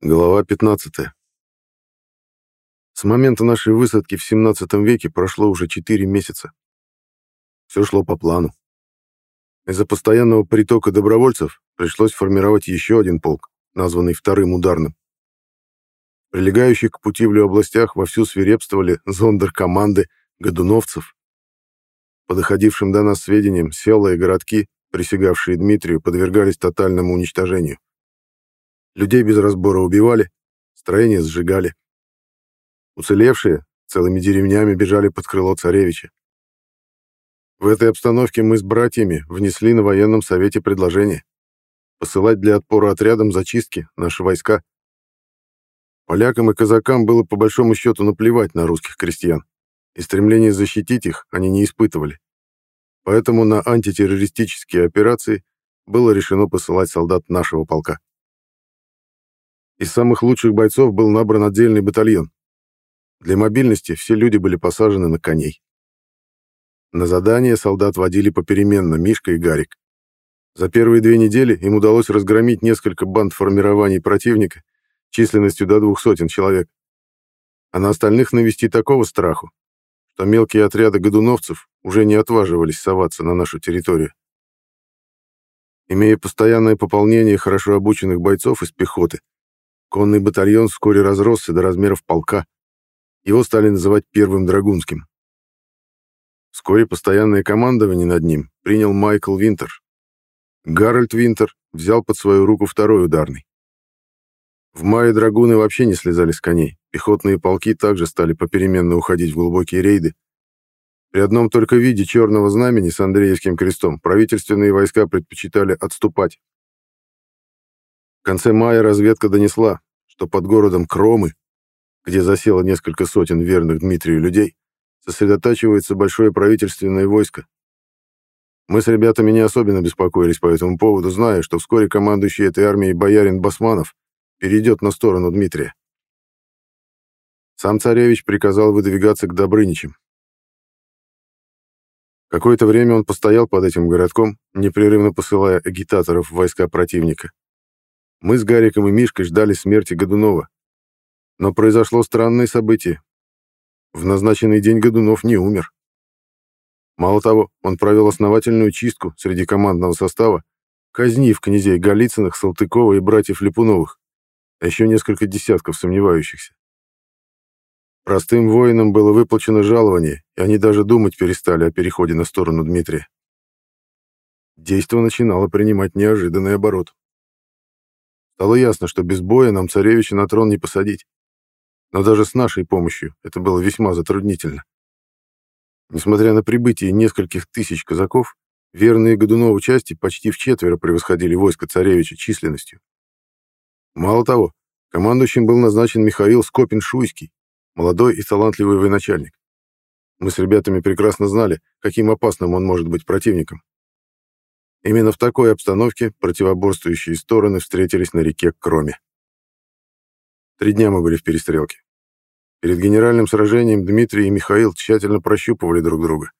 Глава 15. С момента нашей высадки в 17 веке прошло уже 4 месяца. Все шло по плану. Из-за постоянного притока добровольцев пришлось формировать еще один полк, названный Вторым ударным. Прилегающих к Путивлю областях вовсю свирепствовали зондеркоманды годуновцев. По доходившим до нас сведениям, села и городки, присягавшие Дмитрию, подвергались тотальному уничтожению. Людей без разбора убивали, строения сжигали. Уцелевшие целыми деревнями бежали под крыло царевича. В этой обстановке мы с братьями внесли на военном совете предложение посылать для отпора отрядам зачистки наши войска. Полякам и казакам было по большому счету наплевать на русских крестьян, и стремление защитить их они не испытывали. Поэтому на антитеррористические операции было решено посылать солдат нашего полка. Из самых лучших бойцов был набран отдельный батальон. Для мобильности все люди были посажены на коней. На задание солдат водили попеременно Мишка и Гарик. За первые две недели им удалось разгромить несколько банд формирований противника численностью до двух сотен человек. А на остальных навести такого страху, что мелкие отряды годуновцев уже не отваживались соваться на нашу территорию. Имея постоянное пополнение хорошо обученных бойцов из пехоты, Конный батальон вскоре разросся до размеров полка. Его стали называть Первым Драгунским. Вскоре постоянное командование над ним принял Майкл Винтер. Гарольд Винтер взял под свою руку второй ударный. В мае драгуны вообще не слезали с коней. Пехотные полки также стали попеременно уходить в глубокие рейды. При одном только виде черного знамени с Андреевским крестом правительственные войска предпочитали отступать конце мая разведка донесла, что под городом Кромы, где засело несколько сотен верных Дмитрию людей, сосредотачивается большое правительственное войско. Мы с ребятами не особенно беспокоились по этому поводу, зная, что вскоре командующий этой армией боярин Басманов перейдет на сторону Дмитрия. Сам царевич приказал выдвигаться к Добрыничам. Какое-то время он постоял под этим городком, непрерывно посылая агитаторов в войска противника. Мы с Гариком и Мишкой ждали смерти Годунова. Но произошло странное событие. В назначенный день Годунов не умер. Мало того, он провел основательную чистку среди командного состава, казнив князей Голицыных, Салтыкова и братьев Липуновых, а еще несколько десятков сомневающихся. Простым воинам было выплачено жалование, и они даже думать перестали о переходе на сторону Дмитрия. Действо начинало принимать неожиданный оборот. Стало ясно, что без боя нам царевича на трон не посадить. Но даже с нашей помощью это было весьма затруднительно. Несмотря на прибытие нескольких тысяч казаков, верные Годунову части почти в четверо превосходили войско царевича численностью. Мало того, командующим был назначен Михаил Скопин-Шуйский, молодой и талантливый военачальник. Мы с ребятами прекрасно знали, каким опасным он может быть противником. Именно в такой обстановке противоборствующие стороны встретились на реке Кроме. Три дня мы были в перестрелке. Перед генеральным сражением Дмитрий и Михаил тщательно прощупывали друг друга.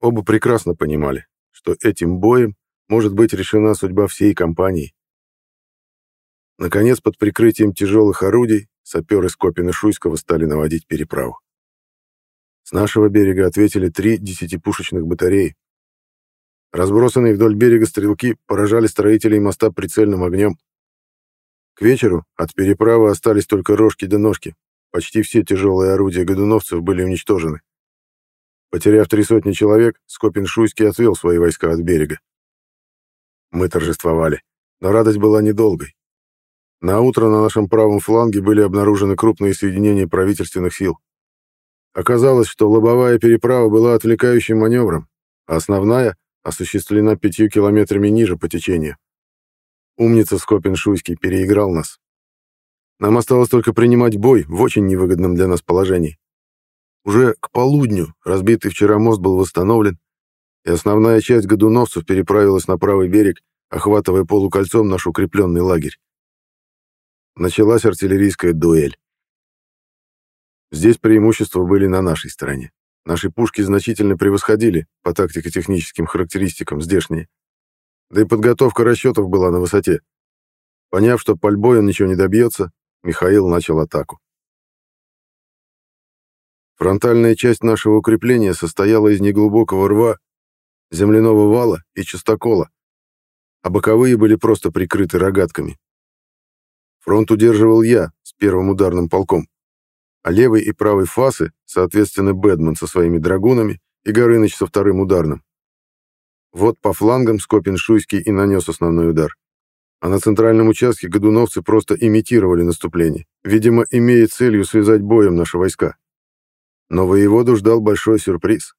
Оба прекрасно понимали, что этим боем может быть решена судьба всей компании. Наконец, под прикрытием тяжелых орудий, саперы Скопина Шуйского стали наводить переправу. С нашего берега ответили три десятипушечных батареи, Разбросанные вдоль берега стрелки поражали строителей моста прицельным огнем. К вечеру от переправы остались только рожки да ножки. Почти все тяжелые орудия годуновцев были уничтожены. Потеряв три сотни человек, Скопин-Шуйский отвел свои войска от берега. Мы торжествовали, но радость была недолгой. На утро на нашем правом фланге были обнаружены крупные соединения правительственных сил. Оказалось, что лобовая переправа была отвлекающим маневром, а основная осуществлена пятью километрами ниже по течению. Умница Скопин-Шуйский переиграл нас. Нам осталось только принимать бой в очень невыгодном для нас положении. Уже к полудню разбитый вчера мост был восстановлен, и основная часть годуновцев переправилась на правый берег, охватывая полукольцом наш укрепленный лагерь. Началась артиллерийская дуэль. Здесь преимущества были на нашей стороне. Наши пушки значительно превосходили по тактико-техническим характеристикам здешние. Да и подготовка расчетов была на высоте. Поняв, что пальбой он ничего не добьется, Михаил начал атаку. Фронтальная часть нашего укрепления состояла из неглубокого рва, земляного вала и частокола, а боковые были просто прикрыты рогатками. Фронт удерживал я с первым ударным полком, а левый и правый фасы, соответственно, Бэдман со своими драгунами и Горыныч со вторым ударным. Вот по флангам Скопин-Шуйский и нанес основной удар. А на центральном участке годуновцы просто имитировали наступление, видимо, имея целью связать боем наши войска. Но воеводу ждал большой сюрприз.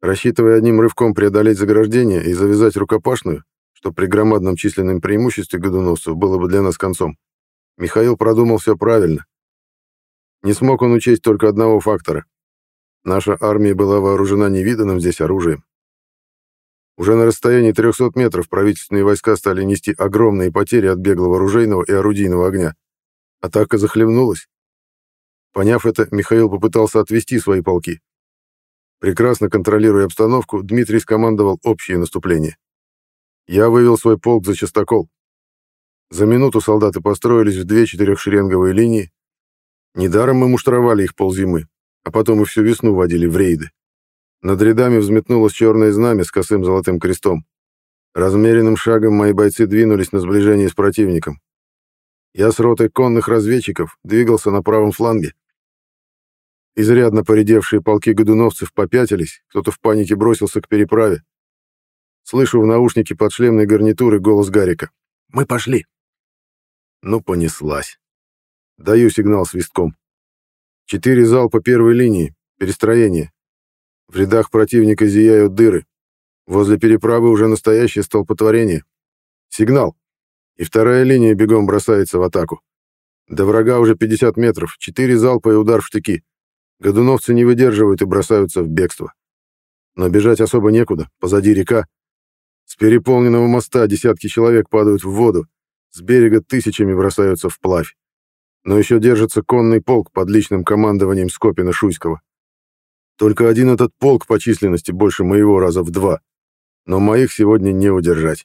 Рассчитывая одним рывком преодолеть заграждение и завязать рукопашную, что при громадном численном преимуществе годуновцев было бы для нас концом, Михаил продумал все правильно. Не смог он учесть только одного фактора. Наша армия была вооружена невиданным здесь оружием. Уже на расстоянии 300 метров правительственные войска стали нести огромные потери от беглого оружейного и орудийного огня. Атака захлебнулась. Поняв это, Михаил попытался отвести свои полки. Прекрасно контролируя обстановку, Дмитрий скомандовал общее наступление. Я вывел свой полк за частокол. За минуту солдаты построились в две четырехшеренговые линии. Недаром мы муштровали их ползимы, а потом и всю весну водили в рейды. Над рядами взметнулось черное знамя с косым золотым крестом. Размеренным шагом мои бойцы двинулись на сближение с противником. Я с ротой конных разведчиков двигался на правом фланге. Изрядно поредевшие полки годуновцев попятились, кто-то в панике бросился к переправе. Слышу в наушнике под шлемной гарнитуры голос Гарика. «Мы пошли!» Ну, понеслась. Даю сигнал свистком. Четыре залпа первой линии, перестроение. В рядах противника зияют дыры. Возле переправы уже настоящее столпотворение. Сигнал. И вторая линия бегом бросается в атаку. До врага уже 50 метров, четыре залпа и удар в штыки. Годуновцы не выдерживают и бросаются в бегство. Но бежать особо некуда, позади река. С переполненного моста десятки человек падают в воду, с берега тысячами бросаются вплавь. Но еще держится конный полк под личным командованием Скопина-Шуйского. Только один этот полк по численности больше моего раза в два. Но моих сегодня не удержать.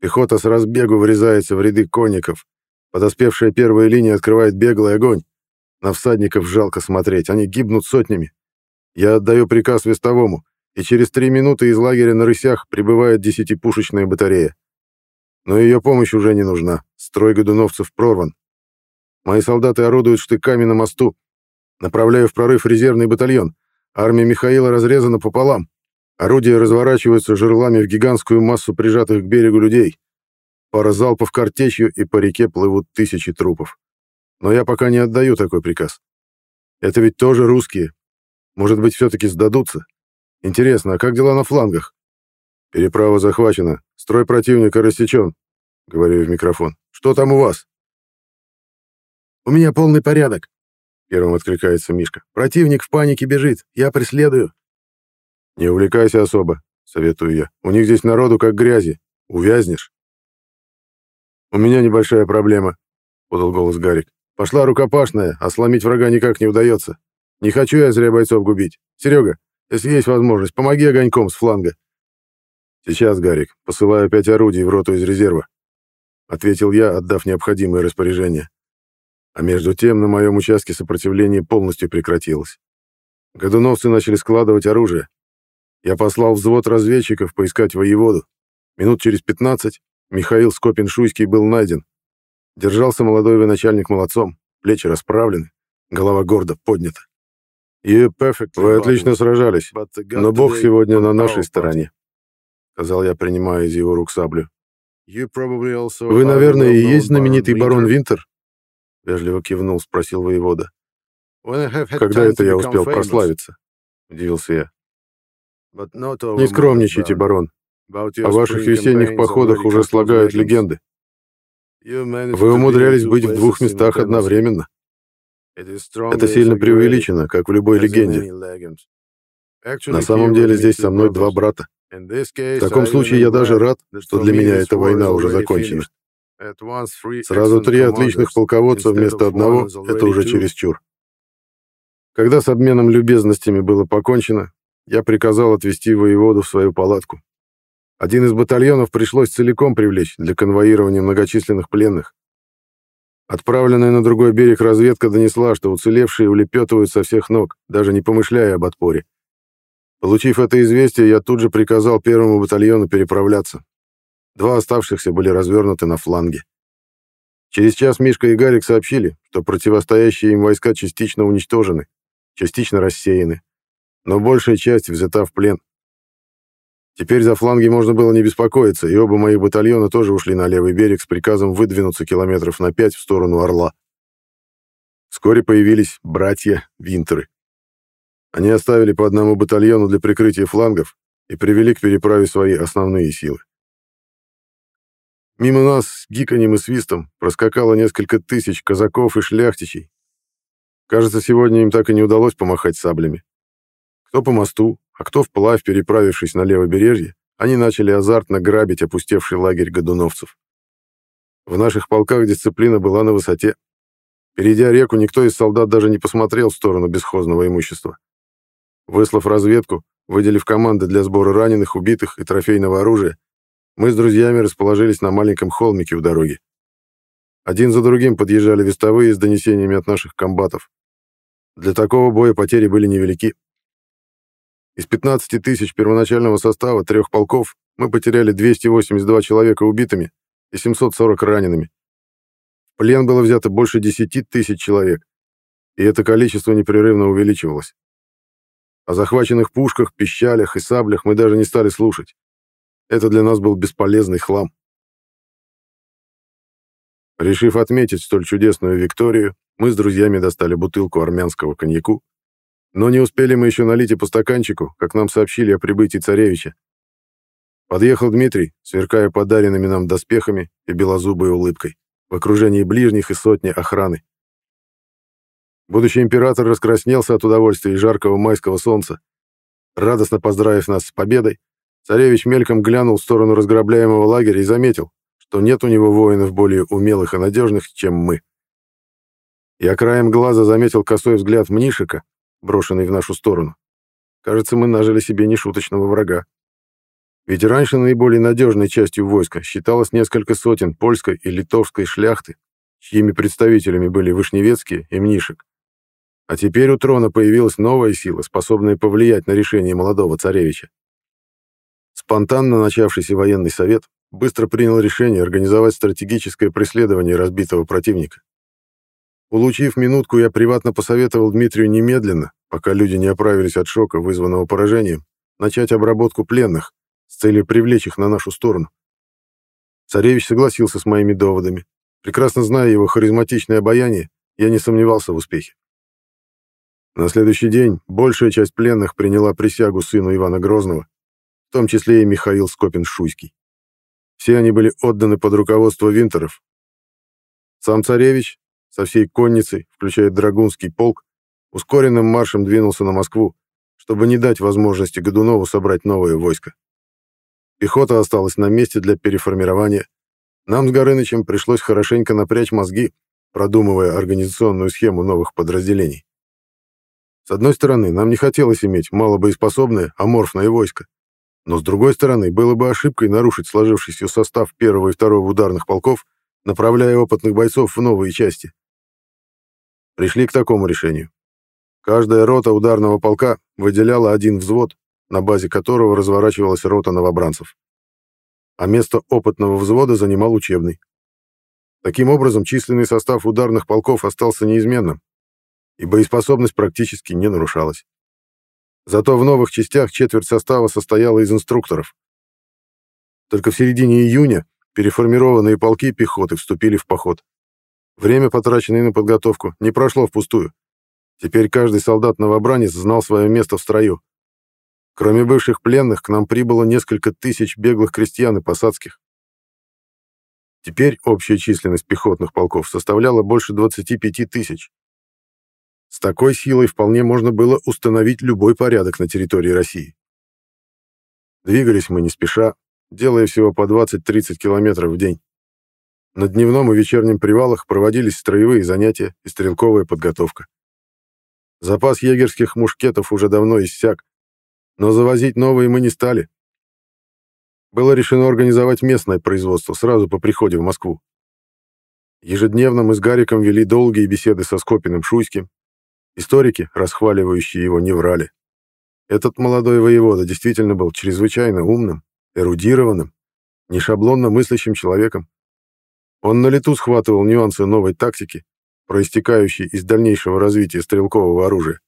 Пехота с разбегу врезается в ряды конников. Подоспевшая первая линия открывает беглый огонь. На всадников жалко смотреть, они гибнут сотнями. Я отдаю приказ вестовому, и через три минуты из лагеря на рысях прибывает десятипушечная батарея. Но ее помощь уже не нужна, строй годуновцев прорван. Мои солдаты орудуют штыками на мосту. Направляю в прорыв резервный батальон, Армия Михаила разрезана пополам. Орудия разворачиваются жерлами в гигантскую массу прижатых к берегу людей. Пара залпов картечью, и по реке плывут тысячи трупов. Но я пока не отдаю такой приказ. Это ведь тоже русские. Может быть, все-таки сдадутся? Интересно, а как дела на флангах? Переправа захвачена. Строй противника рассечен. Говорю в микрофон. Что там у вас? У меня полный порядок. Первым откликается Мишка. «Противник в панике бежит. Я преследую». «Не увлекайся особо», — советую я. «У них здесь народу как грязи. Увязнешь». «У меня небольшая проблема», — подал голос Гарик. «Пошла рукопашная, а сломить врага никак не удается. Не хочу я зря бойцов губить. Серега, если есть возможность, помоги огоньком с фланга». «Сейчас, Гарик, посылаю пять орудий в роту из резерва», — ответил я, отдав необходимое распоряжение. А между тем на моем участке сопротивление полностью прекратилось. Годуновцы начали складывать оружие. Я послал взвод разведчиков поискать воеводу. Минут через 15 Михаил Скопин-Шуйский был найден. Держался молодой военачальник молодцом, плечи расправлены, голова гордо поднята. Вы отлично сражались, но Бог сегодня на нашей стороне, сказал я, принимая из его рук саблю. Вы, наверное, и есть знаменитый барон Винтер? — вежливо кивнул, спросил воевода. «Когда это я успел прославиться?» — удивился я. «Не скромничайте, барон. О ваших весенних походах уже слагают легенды. Вы умудрялись быть в двух местах одновременно. Это сильно преувеличено, как в любой легенде. На самом деле здесь со мной два брата. В таком случае я даже рад, что для меня эта война уже закончена. Сразу три отличных полководца вместо одного — это уже чересчур. Когда с обменом любезностями было покончено, я приказал отвезти воеводу в свою палатку. Один из батальонов пришлось целиком привлечь для конвоирования многочисленных пленных. Отправленная на другой берег разведка донесла, что уцелевшие улепетывают со всех ног, даже не помышляя об отпоре. Получив это известие, я тут же приказал первому батальону переправляться. Два оставшихся были развернуты на фланге. Через час Мишка и Гарик сообщили, что противостоящие им войска частично уничтожены, частично рассеяны, но большая часть взята в плен. Теперь за фланги можно было не беспокоиться, и оба моих батальона тоже ушли на левый берег с приказом выдвинуться километров на пять в сторону Орла. Вскоре появились братья Винтеры. Они оставили по одному батальону для прикрытия флангов и привели к переправе свои основные силы. Мимо нас с гиканьем и свистом проскакало несколько тысяч казаков и шляхтичей. Кажется, сегодня им так и не удалось помахать саблями. Кто по мосту, а кто вплавь, переправившись на левобережье, они начали азартно грабить опустевший лагерь годуновцев. В наших полках дисциплина была на высоте. Перейдя реку, никто из солдат даже не посмотрел в сторону бесхозного имущества. Выслав разведку, выделив команды для сбора раненых, убитых и трофейного оружия, мы с друзьями расположились на маленьком холмике у дороги. Один за другим подъезжали вестовые с донесениями от наших комбатов. Для такого боя потери были невелики. Из 15 тысяч первоначального состава трех полков мы потеряли 282 человека убитыми и 740 ранеными. В плен было взято больше 10 тысяч человек, и это количество непрерывно увеличивалось. О захваченных пушках, пищалях и саблях мы даже не стали слушать. Это для нас был бесполезный хлам. Решив отметить столь чудесную Викторию, мы с друзьями достали бутылку армянского коньяку но не успели мы еще налить и по стаканчику, как нам сообщили о прибытии царевича. Подъехал Дмитрий, сверкая подаренными нам доспехами и белозубой улыбкой, в окружении ближних и сотни охраны. Будущий император раскраснелся от удовольствия и жаркого майского солнца. Радостно поздравив нас с победой, царевич мельком глянул в сторону разграбляемого лагеря и заметил, что нет у него воинов более умелых и надежных, чем мы. Я краем глаза заметил косой взгляд Мнишика, брошенный в нашу сторону. Кажется, мы нажили себе нешуточного врага. Ведь раньше наиболее надежной частью войска считалось несколько сотен польской и литовской шляхты, чьими представителями были Вышневецкие и Мнишек. А теперь у трона появилась новая сила, способная повлиять на решение молодого царевича. Спонтанно начавшийся военный совет быстро принял решение организовать стратегическое преследование разбитого противника. Улучив минутку, я приватно посоветовал Дмитрию немедленно, пока люди не оправились от шока, вызванного поражением, начать обработку пленных с целью привлечь их на нашу сторону. Царевич согласился с моими доводами. Прекрасно зная его харизматичное обаяние, я не сомневался в успехе. На следующий день большая часть пленных приняла присягу сыну Ивана Грозного, том числе и Михаил Скопин-Шуйский. Все они были отданы под руководство Винтеров. Сам царевич, со всей конницей, включая Драгунский полк, ускоренным маршем двинулся на Москву, чтобы не дать возможности Годунову собрать новое войско. Пехота осталась на месте для переформирования. Нам с Горынычем пришлось хорошенько напрячь мозги, продумывая организационную схему новых подразделений. С одной стороны, нам не хотелось иметь малобоеспособное, аморфное войско. Но с другой стороны, было бы ошибкой нарушить сложившийся состав первого и второго ударных полков, направляя опытных бойцов в новые части пришли к такому решению. Каждая рота ударного полка выделяла один взвод, на базе которого разворачивалась рота новобранцев. А место опытного взвода занимал учебный. Таким образом, численный состав ударных полков остался неизменным, и боеспособность практически не нарушалась. Зато в новых частях четверть состава состояла из инструкторов. Только в середине июня переформированные полки пехоты вступили в поход. Время, потраченное на подготовку, не прошло впустую. Теперь каждый солдат-новобранец знал свое место в строю. Кроме бывших пленных, к нам прибыло несколько тысяч беглых крестьян и посадских. Теперь общая численность пехотных полков составляла больше 25 тысяч. С такой силой вполне можно было установить любой порядок на территории России. Двигались мы не спеша, делая всего по 20-30 километров в день. На дневном и вечернем привалах проводились строевые занятия и стрелковая подготовка. Запас егерских мушкетов уже давно иссяк, но завозить новые мы не стали. было решено организовать местное производство сразу по приходе в Москву. Ежедневно мы с Гариком вели долгие беседы со Скопиным Шуйским. Историки, расхваливающие его, не врали. Этот молодой воевода действительно был чрезвычайно умным, эрудированным, не шаблонно мыслящим человеком. Он на лету схватывал нюансы новой тактики, проистекающей из дальнейшего развития стрелкового оружия.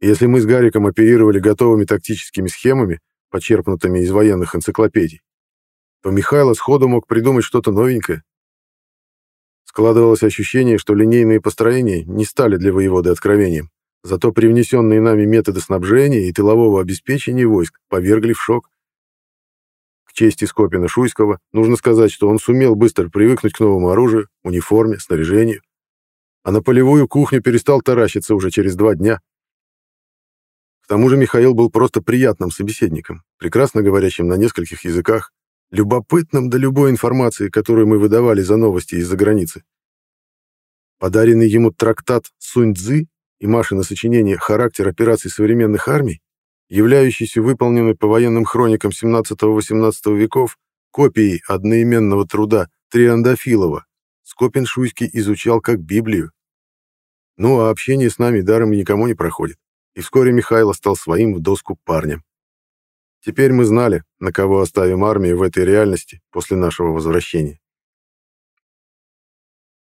Если мы с Гариком оперировали готовыми тактическими схемами, почерпнутыми из военных энциклопедий, то Михайло сходу мог придумать что-то новенькое, Складывалось ощущение, что линейные построения не стали для воеводы откровением, зато привнесенные нами методы снабжения и тылового обеспечения войск повергли в шок. К чести Скопина-Шуйского нужно сказать, что он сумел быстро привыкнуть к новому оружию, униформе, снаряжению, а на полевую кухню перестал таращиться уже через два дня. К тому же Михаил был просто приятным собеседником, прекрасно говорящим на нескольких языках, любопытным до любой информации, которую мы выдавали за новости из-за границы. Подаренный ему трактат Сунь-Цзы и Машина сочинение «Характер операций современных армий», являющийся выполненной по военным хроникам 17-18 веков копией одноименного труда Триандафилова, Скопин-Шуйский изучал как Библию. Ну а общение с нами даром никому не проходит, и вскоре Михайло стал своим в доску парнем. Теперь мы знали, на кого оставим армию в этой реальности после нашего возвращения.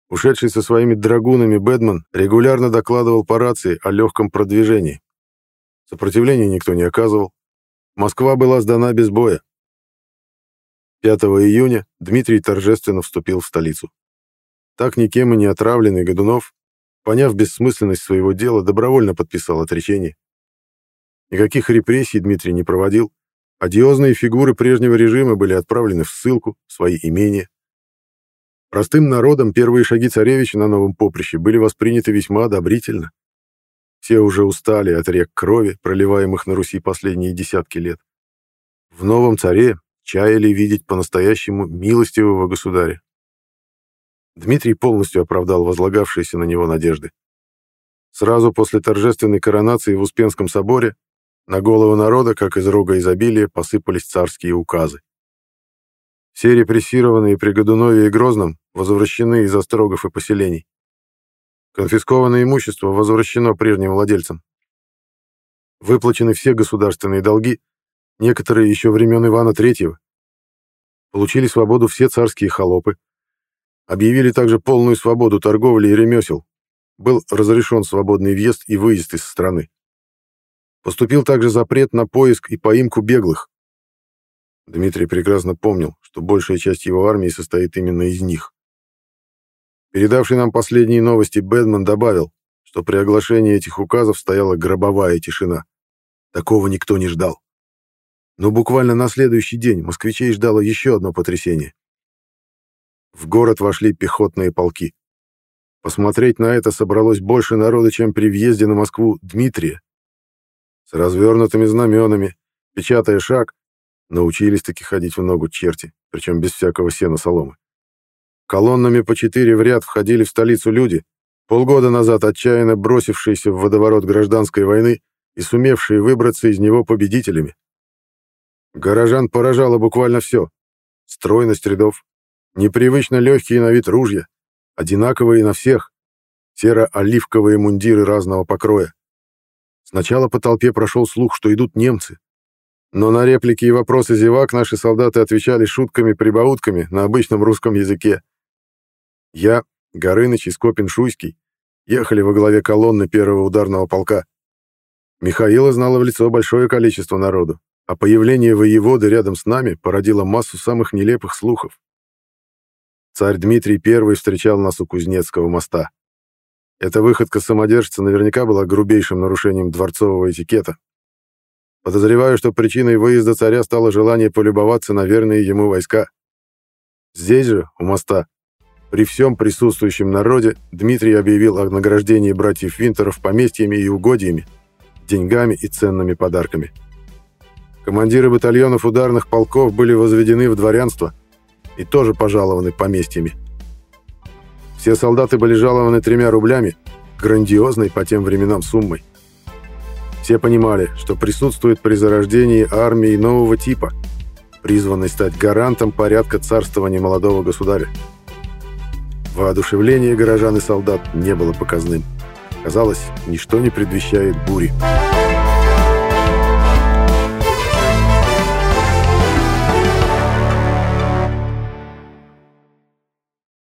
Ушедший со своими драгунами Бэдман регулярно докладывал по рации о легком продвижении. Сопротивления никто не оказывал. Москва была сдана без боя. 5 июня Дмитрий торжественно вступил в столицу. Так никем и не отравленный Годунов, поняв бессмысленность своего дела, добровольно подписал отречение. Никаких репрессий Дмитрий не проводил. Одиозные фигуры прежнего режима были отправлены в ссылку, в свои имения. Простым народом первые шаги царевича на новом поприще были восприняты весьма одобрительно. Все уже устали от рек крови, проливаемых на Руси последние десятки лет. В новом царе чаяли видеть по-настоящему милостивого государя. Дмитрий полностью оправдал возлагавшиеся на него надежды. Сразу после торжественной коронации в Успенском соборе на голову народа, как из рога изобилия, посыпались царские указы. Все репрессированные при Годунове и Грозном возвращены из острогов и поселений. Конфискованное имущество возвращено прежним владельцам. Выплачены все государственные долги, некоторые еще времен Ивана III. Получили свободу все царские холопы. Объявили также полную свободу торговли и ремесел. Был разрешен свободный въезд и выезд из страны. Поступил также запрет на поиск и поимку беглых. Дмитрий прекрасно помнил, что большая часть его армии состоит именно из них. Передавший нам последние новости Бэдман добавил, что при оглашении этих указов стояла гробовая тишина. Такого никто не ждал. Но буквально на следующий день москвичей ждало еще одно потрясение. В город вошли пехотные полки. Посмотреть на это собралось больше народа, чем при въезде на Москву Дмитрия, с развернутыми знаменами, печатая шаг, научились таки ходить в ногу черти, причем без всякого сена соломы. Колоннами по четыре в ряд входили в столицу люди, полгода назад отчаянно бросившиеся в водоворот гражданской войны и сумевшие выбраться из него победителями. Горожан поражало буквально все. Стройность рядов, непривычно легкие на вид ружья, одинаковые на всех, серо-оливковые мундиры разного покроя, Сначала по толпе прошел слух, что идут немцы. Но на реплики и вопросы зевак наши солдаты отвечали шутками-прибаутками на обычном русском языке. Я, Горыныч и Скопин-Шуйский ехали во главе колонны первого ударного полка. Михаила знало в лицо большое количество народу, а появление воеводы рядом с нами породило массу самых нелепых слухов. Царь Дмитрий I встречал нас у Кузнецкого моста. Эта выходка самодержца наверняка была грубейшим нарушением дворцового этикета. Подозреваю, что причиной выезда царя стало желание полюбоваться на верные ему войска. Здесь же, у моста, при всем присутствующем народе, Дмитрий объявил о награждении братьев Винтеров поместьями и угодьями, деньгами и ценными подарками. Командиры батальонов ударных полков были возведены в дворянство и тоже пожалованы поместьями. Все солдаты были жалованы тремя рублями, грандиозной по тем временам суммой. Все понимали, что присутствует при зарождении армии нового типа, призванной стать гарантом порядка царствования молодого государя. Воодушевление горожан и солдат не было показным. Казалось, ничто не предвещает бури.